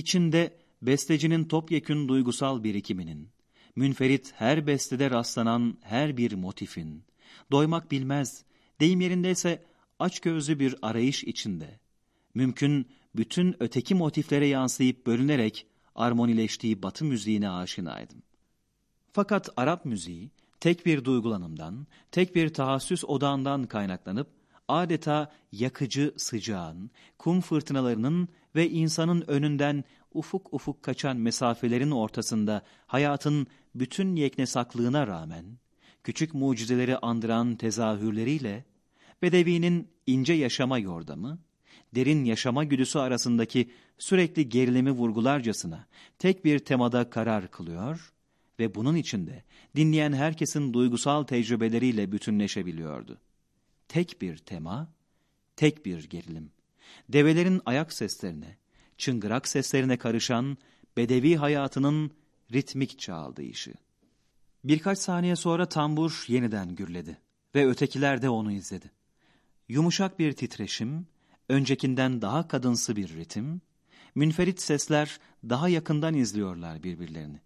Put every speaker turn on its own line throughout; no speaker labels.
içinde bestecinin topyekün duygusal birikiminin, münferit her bestede rastlanan her bir motifin, doymak bilmez, deyim yerindeyse açgözlü bir arayış içinde, mümkün bütün öteki motiflere yansıyıp bölünerek armonileştiği batı müziğine aşinaydım. Fakat Arap müziği tek bir duygulanımdan, tek bir tahassüs odağından kaynaklanıp adeta yakıcı sıcağın, kum fırtınalarının ve insanın önünden ufuk ufuk kaçan mesafelerin ortasında hayatın bütün yeknesaklığına rağmen, küçük mucizeleri andıran tezahürleriyle, Bedevi'nin ince yaşama yordamı, derin yaşama güdüsü arasındaki sürekli gerilimi vurgularcasına tek bir temada karar kılıyor ve bunun içinde dinleyen herkesin duygusal tecrübeleriyle bütünleşebiliyordu. Tek bir tema, tek bir gerilim. Develerin ayak seslerine, çıngırak seslerine karışan bedevi hayatının ritmik çağıldayışı. Birkaç saniye sonra tambur yeniden gürledi ve ötekiler de onu izledi. Yumuşak bir titreşim, öncekinden daha kadınsı bir ritim, münferit sesler daha yakından izliyorlar birbirlerini.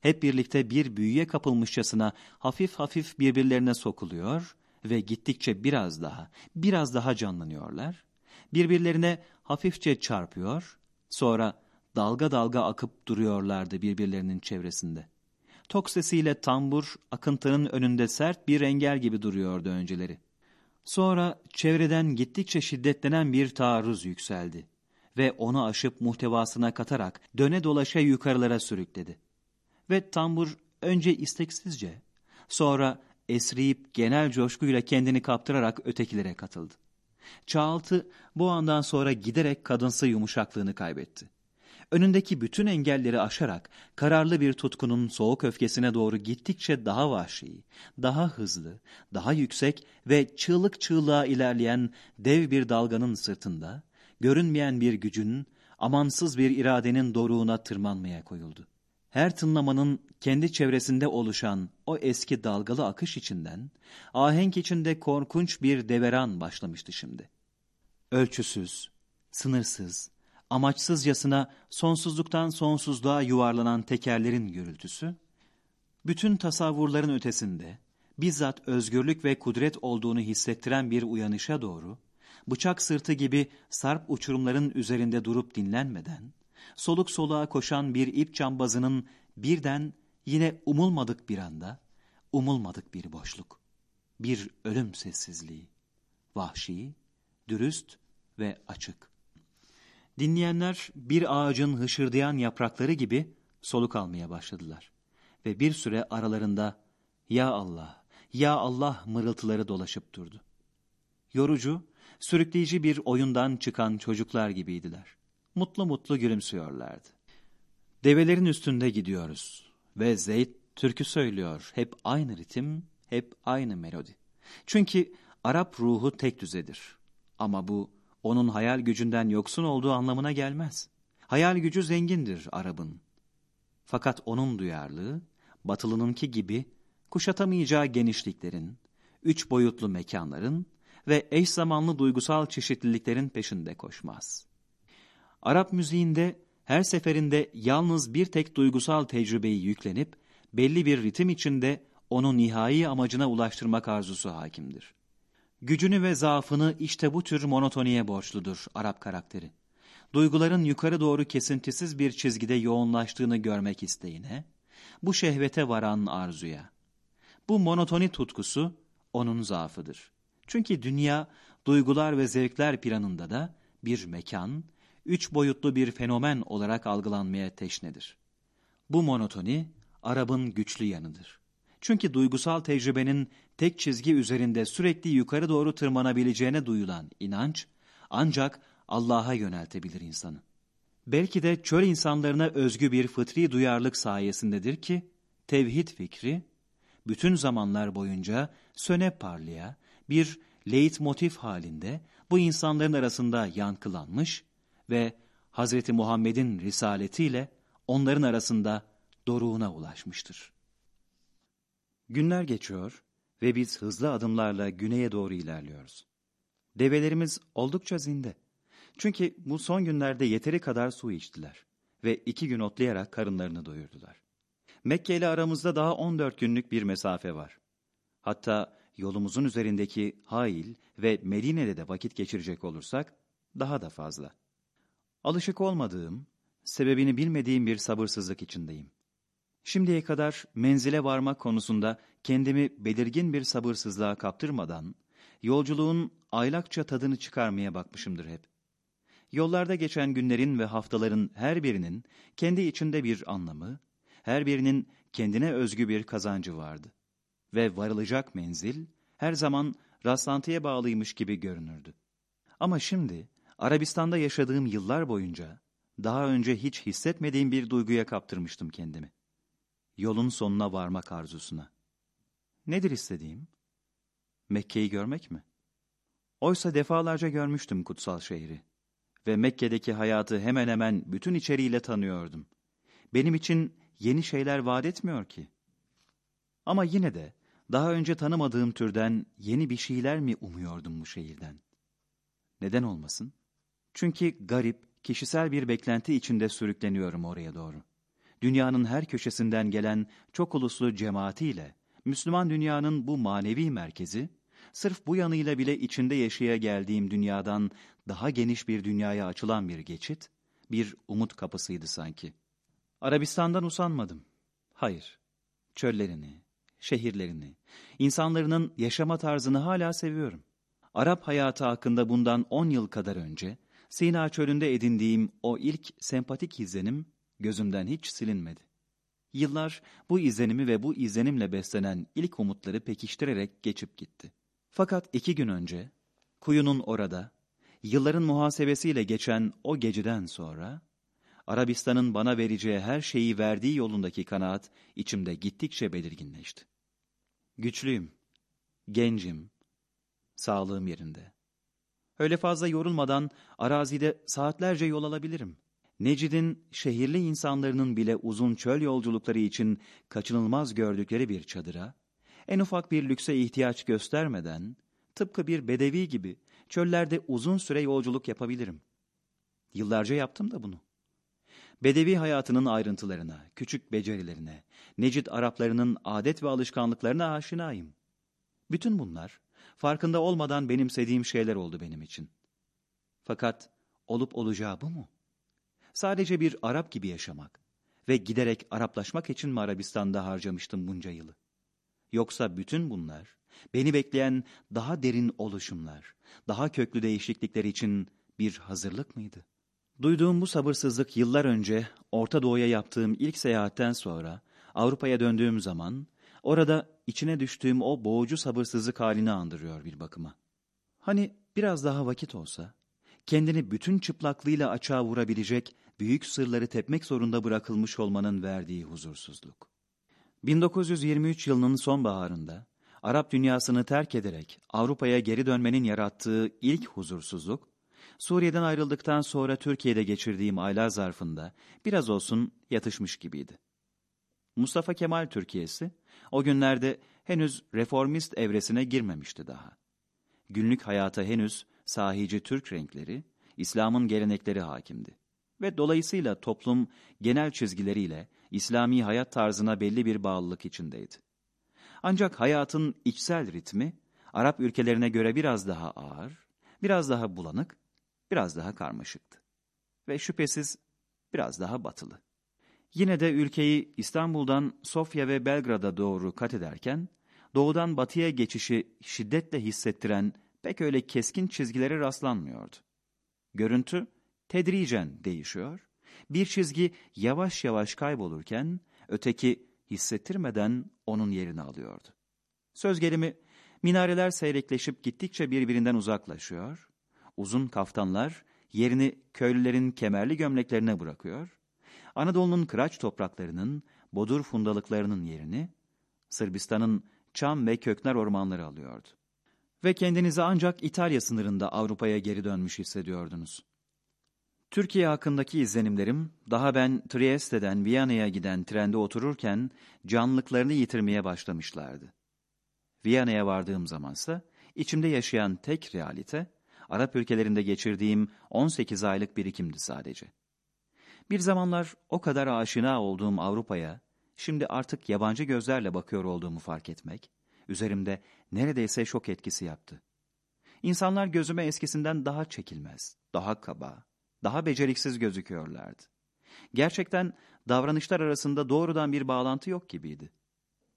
Hep birlikte bir büyüye kapılmışçasına hafif hafif birbirlerine sokuluyor ve gittikçe biraz daha, biraz daha canlanıyorlar. Birbirlerine hafifçe çarpıyor, sonra dalga dalga akıp duruyorlardı birbirlerinin çevresinde. Tok sesiyle tambur akıntının önünde sert bir engel gibi duruyordu önceleri. Sonra çevreden gittikçe şiddetlenen bir taarruz yükseldi ve onu aşıp muhtevasına katarak döne dolaşa yukarılara sürükledi. Ve tambur önce isteksizce, sonra esriyip genel coşkuyla kendini kaptırarak ötekilere katıldı. Çağaltı bu andan sonra giderek kadınsı yumuşaklığını kaybetti. Önündeki bütün engelleri aşarak kararlı bir tutkunun soğuk öfkesine doğru gittikçe daha vahşi, daha hızlı, daha yüksek ve çığlık çığlığa ilerleyen dev bir dalganın sırtında, görünmeyen bir gücün, amansız bir iradenin doruğuna tırmanmaya koyuldu. Her tınlamanın kendi çevresinde oluşan o eski dalgalı akış içinden, ahenk içinde korkunç bir deveran başlamıştı şimdi. Ölçüsüz, sınırsız, amaçsızcasına sonsuzluktan sonsuzluğa yuvarlanan tekerlerin gürültüsü, bütün tasavvurların ötesinde, bizzat özgürlük ve kudret olduğunu hissettiren bir uyanışa doğru, bıçak sırtı gibi sarp uçurumların üzerinde durup dinlenmeden, soluk soluğa koşan bir ip cambazının birden yine umulmadık bir anda, umulmadık bir boşluk, bir ölüm sessizliği, vahşi, dürüst ve açık. Dinleyenler bir ağacın hışırdayan yaprakları gibi soluk almaya başladılar. Ve bir süre aralarında ''Ya Allah, Ya Allah'' mırıltıları dolaşıp durdu. Yorucu, sürükleyici bir oyundan çıkan çocuklar gibiydiler. Mutlu mutlu gülümsüyorlardı. Develerin üstünde gidiyoruz ve Zeyd türkü söylüyor. Hep aynı ritim, hep aynı melodi. Çünkü Arap ruhu tek düzedir. Ama bu onun hayal gücünden yoksun olduğu anlamına gelmez. Hayal gücü zengindir Arap'ın. Fakat onun duyarlılığı, batılınınki gibi kuşatamayacağı genişliklerin, üç boyutlu mekanların ve eş zamanlı duygusal çeşitliliklerin peşinde koşmaz. Arap müziğinde her seferinde yalnız bir tek duygusal tecrübeyi yüklenip, belli bir ritim içinde onu nihai amacına ulaştırmak arzusu hakimdir. Gücünü ve zaafını işte bu tür monotoniye borçludur Arap karakteri. Duyguların yukarı doğru kesintisiz bir çizgide yoğunlaştığını görmek isteğine, bu şehvete varan arzuya. Bu monotoni tutkusu onun zaafıdır. Çünkü dünya duygular ve zevkler planında da bir mekan, üç boyutlu bir fenomen olarak algılanmaya teşnedir. Bu monotoni Arap'ın güçlü yanıdır. Çünkü duygusal tecrübenin tek çizgi üzerinde sürekli yukarı doğru tırmanabileceğine duyulan inanç, ancak Allah'a yöneltebilir insanı. Belki de çöl insanlarına özgü bir fıtri duyarlılık sayesindedir ki, tevhid fikri, bütün zamanlar boyunca söne parlaya, bir leitmotif halinde bu insanların arasında yankılanmış ve Hazreti Muhammed'in risaletiyle onların arasında doruğuna ulaşmıştır. Günler geçiyor ve biz hızlı adımlarla güneye doğru ilerliyoruz. Develerimiz oldukça zinde. Çünkü bu son günlerde yeteri kadar su içtiler ve iki gün otlayarak karınlarını doyurdular. Mekke ile aramızda daha 14 günlük bir mesafe var. Hatta yolumuzun üzerindeki Hail ve Medine'de de vakit geçirecek olursak daha da fazla. Alışık olmadığım, sebebini bilmediğim bir sabırsızlık içindeyim. Şimdiye kadar menzile varmak konusunda kendimi belirgin bir sabırsızlığa kaptırmadan, yolculuğun aylakça tadını çıkarmaya bakmışımdır hep. Yollarda geçen günlerin ve haftaların her birinin kendi içinde bir anlamı, her birinin kendine özgü bir kazancı vardı. Ve varılacak menzil her zaman rastlantıya bağlıymış gibi görünürdü. Ama şimdi Arabistan'da yaşadığım yıllar boyunca daha önce hiç hissetmediğim bir duyguya kaptırmıştım kendimi. Yolun sonuna varmak arzusuna. Nedir istediğim? Mekke'yi görmek mi? Oysa defalarca görmüştüm kutsal şehri ve Mekke'deki hayatı hemen hemen bütün içeriğiyle tanıyordum. Benim için yeni şeyler vaat etmiyor ki. Ama yine de daha önce tanımadığım türden yeni bir şeyler mi umuyordum bu şehirden? Neden olmasın? Çünkü garip, kişisel bir beklenti içinde sürükleniyorum oraya doğru. Dünyanın her köşesinden gelen çok uluslu cemaatiyle, Müslüman dünyanın bu manevi merkezi, sırf bu yanıyla bile içinde yaşaya geldiğim dünyadan daha geniş bir dünyaya açılan bir geçit, bir umut kapısıydı sanki. Arabistan'dan usanmadım. Hayır, çöllerini, şehirlerini, insanların yaşama tarzını hala seviyorum. Arap hayatı hakkında bundan on yıl kadar önce Sina çölünde edindiğim o ilk sempatik izlenim gözümden hiç silinmedi. Yıllar bu izlenimi ve bu izlenimle beslenen ilk umutları pekiştirerek geçip gitti. Fakat iki gün önce, kuyunun orada, yılların muhasebesiyle geçen o geceden sonra, Arabistan'ın bana vereceği her şeyi verdiği yolundaki kanaat içimde gittikçe belirginleşti. Güçlüyüm, gencim, sağlığım yerinde. Öyle fazla yorulmadan arazide saatlerce yol alabilirim. Necid'in şehirli insanların bile uzun çöl yolculukları için kaçınılmaz gördükleri bir çadıra, en ufak bir lükse ihtiyaç göstermeden, tıpkı bir bedevi gibi çöllerde uzun süre yolculuk yapabilirim. Yıllarca yaptım da bunu. Bedevi hayatının ayrıntılarına, küçük becerilerine, Necid Araplarının adet ve alışkanlıklarına aşinayım. Bütün bunlar, farkında olmadan benimsediğim şeyler oldu benim için. Fakat olup olacağı bu mu? Sadece bir Arap gibi yaşamak ve giderek Araplaşmak için mi Arabistan'da harcamıştım bunca yılı? Yoksa bütün bunlar, beni bekleyen daha derin oluşumlar, daha köklü değişiklikler için bir hazırlık mıydı? Duyduğum bu sabırsızlık yıllar önce Orta Doğu'ya yaptığım ilk seyahatten sonra Avrupa'ya döndüğüm zaman orada içine düştüğüm o boğucu sabırsızlık halini andırıyor bir bakıma. Hani biraz daha vakit olsa, kendini bütün çıplaklığıyla açığa vurabilecek büyük sırları tepmek zorunda bırakılmış olmanın verdiği huzursuzluk. 1923 yılının sonbaharında Arap dünyasını terk ederek Avrupa'ya geri dönmenin yarattığı ilk huzursuzluk, Suriye'den ayrıldıktan sonra Türkiye'de geçirdiğim aylar zarfında biraz olsun yatışmış gibiydi. Mustafa Kemal Türkiye'si o günlerde henüz reformist evresine girmemişti daha. Günlük hayata henüz sahici Türk renkleri, İslam'ın gelenekleri hakimdi. Ve dolayısıyla toplum genel çizgileriyle İslami hayat tarzına belli bir bağlılık içindeydi. Ancak hayatın içsel ritmi, Arap ülkelerine göre biraz daha ağır, biraz daha bulanık, biraz daha karmaşıktı. Ve şüphesiz biraz daha batılı. Yine de ülkeyi İstanbul'dan Sofya ve Belgrad'a doğru kat ederken, doğudan batıya geçişi şiddetle hissettiren pek öyle keskin çizgilere rastlanmıyordu. Görüntü tedricen değişiyor, bir çizgi yavaş yavaş kaybolurken, öteki hissettirmeden onun yerini alıyordu. Söz gelimi, minareler seyrekleşip gittikçe birbirinden uzaklaşıyor, uzun kaftanlar yerini köylülerin kemerli gömleklerine bırakıyor, Anadolu'nun kıraç topraklarının, bodur fundalıklarının yerini Sırbistan'ın çam ve köknar ormanları alıyordu. Ve kendinizi ancak İtalya sınırında Avrupa'ya geri dönmüş hissediyordunuz. Türkiye hakkındaki izlenimlerim, daha ben Trieste'den Viyana'ya giden trende otururken canlılıklarını yitirmeye başlamışlardı. Viyana'ya vardığım zamansa, içimde yaşayan tek realite, Arap ülkelerinde geçirdiğim 18 aylık birikimdi sadece. Bir zamanlar o kadar aşina olduğum Avrupa'ya, şimdi artık yabancı gözlerle bakıyor olduğumu fark etmek, üzerimde neredeyse şok etkisi yaptı. İnsanlar gözüme eskisinden daha çekilmez, daha kaba, daha beceriksiz gözüküyorlardı. Gerçekten davranışlar arasında doğrudan bir bağlantı yok gibiydi.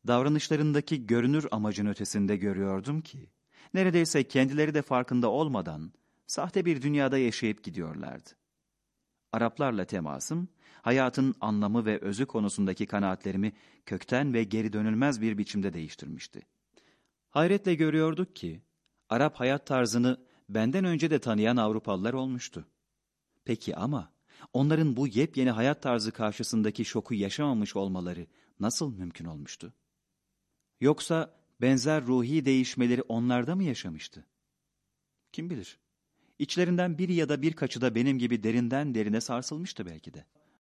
Davranışlarındaki görünür amacın ötesinde görüyordum ki, neredeyse kendileri de farkında olmadan sahte bir dünyada yaşayıp gidiyorlardı. Araplarla temasım, hayatın anlamı ve özü konusundaki kanaatlerimi kökten ve geri dönülmez bir biçimde değiştirmişti. Hayretle görüyorduk ki, Arap hayat tarzını benden önce de tanıyan Avrupalılar olmuştu. Peki ama onların bu yepyeni hayat tarzı karşısındaki şoku yaşamamış olmaları nasıl mümkün olmuştu? Yoksa benzer ruhi değişmeleri onlarda mı yaşamıştı? Kim bilir? İçlerinden biri ya da birkaçı da benim gibi derinden derine sarsılmıştı belki de.